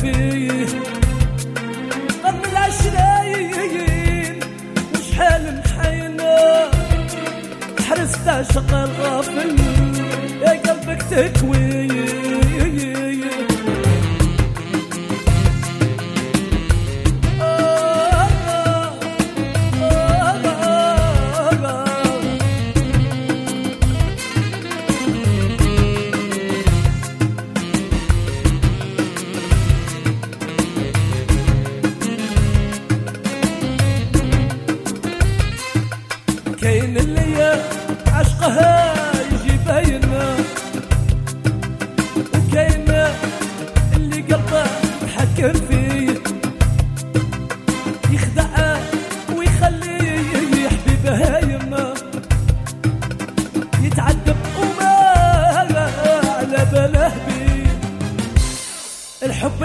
فيه العشرين وشحال محينة حرست عشق الغافل يا قلبك تكوي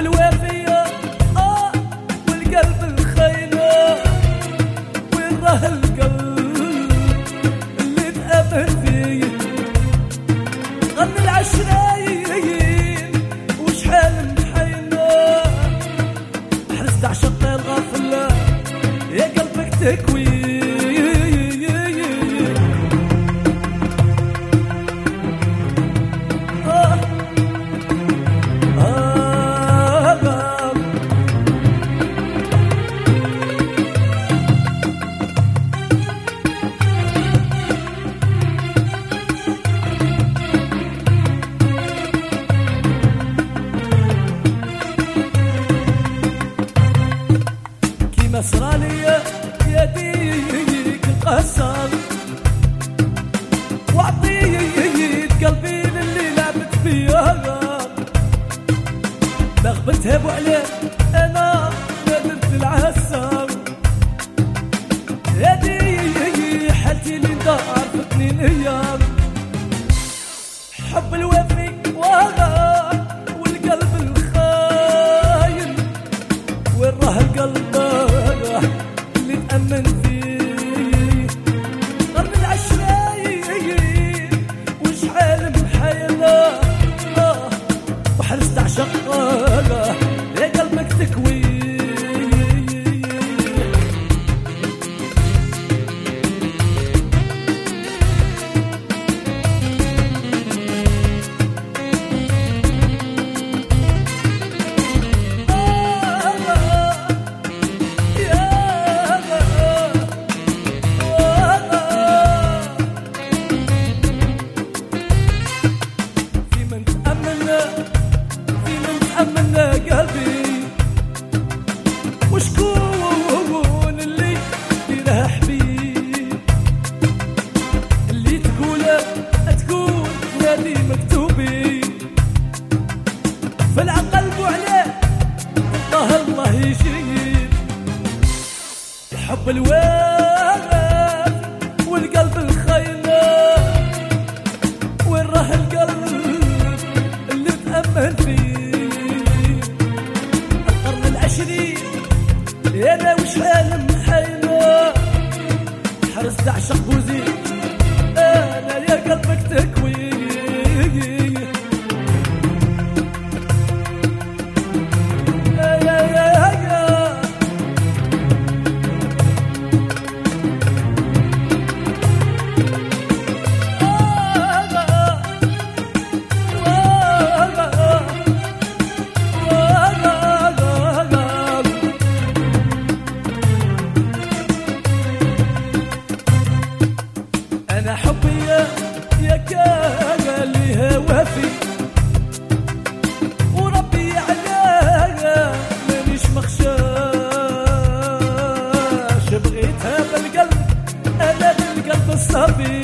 الوافية آه والقلب الخاينة وين راه القلب اللي تأمن فيه. غني العشرين وشحال محينة حرصت عشق الغفلة يا قلبك تكوي. ابو عليه متأمن في من تأمن قلبي. وشكون اللي يديرها حبيب. اللي تقول تقول نادي مكتوبي. فلعب قلبه عليه الله الله يجيب. الحب الواقف والقلب الخ غير وشحال محيمة حرصت عشق بوزيد saber.